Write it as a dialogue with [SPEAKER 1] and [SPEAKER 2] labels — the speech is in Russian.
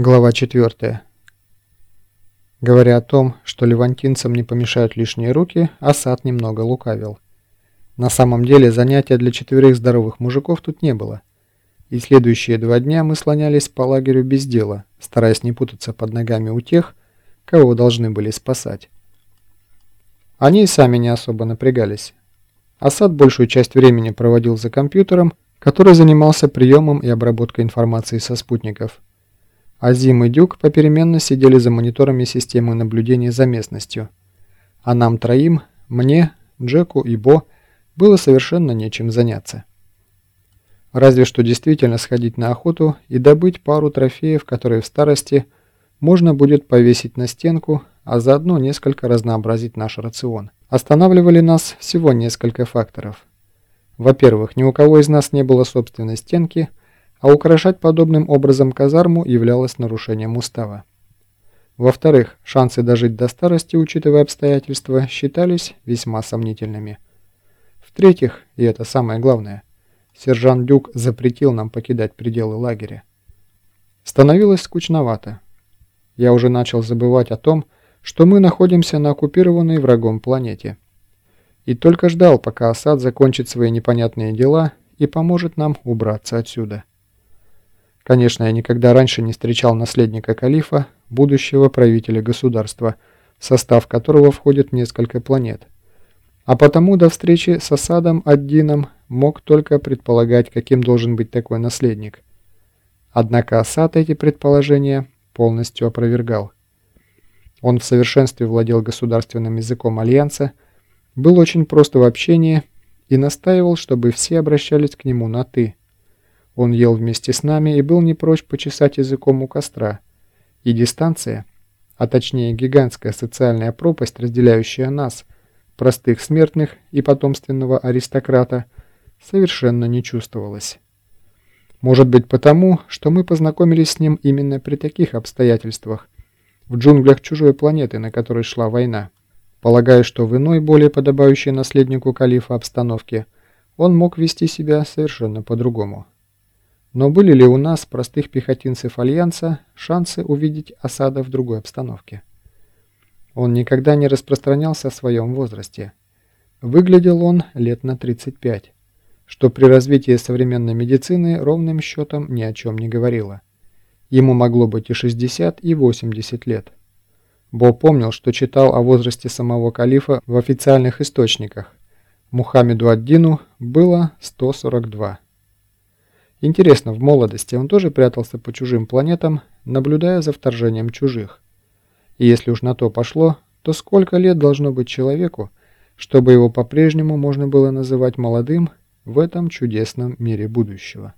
[SPEAKER 1] Глава 4. Говоря о том, что левантинцам не помешают лишние руки, Асад немного лукавил. На самом деле занятия для четверых здоровых мужиков тут не было. И следующие два дня мы слонялись по лагерю без дела, стараясь не путаться под ногами у тех, кого должны были спасать. Они и сами не особо напрягались. Асад большую часть времени проводил за компьютером, который занимался приемом и обработкой информации со спутников – Азим и Дюк попеременно сидели за мониторами системы наблюдения за местностью. А нам троим, мне, Джеку и Бо, было совершенно нечем заняться. Разве что действительно сходить на охоту и добыть пару трофеев, которые в старости можно будет повесить на стенку, а заодно несколько разнообразить наш рацион. Останавливали нас всего несколько факторов. Во-первых, ни у кого из нас не было собственной стенки – а украшать подобным образом казарму являлось нарушением устава. Во-вторых, шансы дожить до старости, учитывая обстоятельства, считались весьма сомнительными. В-третьих, и это самое главное, сержант Дюк запретил нам покидать пределы лагеря. Становилось скучновато. Я уже начал забывать о том, что мы находимся на оккупированной врагом планете. И только ждал, пока Асад закончит свои непонятные дела и поможет нам убраться отсюда. Конечно, я никогда раньше не встречал наследника калифа, будущего правителя государства, состав которого входит несколько планет. А потому до встречи с Асадом Аддином мог только предполагать, каким должен быть такой наследник. Однако Асад эти предположения полностью опровергал. Он в совершенстве владел государственным языком Альянса, был очень прост в общении и настаивал, чтобы все обращались к нему на «ты». Он ел вместе с нами и был не прочь почесать языком у костра. И дистанция, а точнее гигантская социальная пропасть, разделяющая нас, простых смертных и потомственного аристократа, совершенно не чувствовалась. Может быть потому, что мы познакомились с ним именно при таких обстоятельствах, в джунглях чужой планеты, на которой шла война. Полагаю, что в иной, более подобающей наследнику калифа обстановке, он мог вести себя совершенно по-другому. Но были ли у нас, простых пехотинцев Альянса, шансы увидеть осада в другой обстановке? Он никогда не распространялся о своем возрасте. Выглядел он лет на 35, что при развитии современной медицины ровным счетом ни о чем не говорило. Ему могло быть и 60, и 80 лет. Бо помнил, что читал о возрасте самого калифа в официальных источниках. Мухаммеду Аддину было 142. Интересно, в молодости он тоже прятался по чужим планетам, наблюдая за вторжением чужих. И если уж на то пошло, то сколько лет должно быть человеку, чтобы его по-прежнему можно было называть молодым в этом чудесном мире будущего?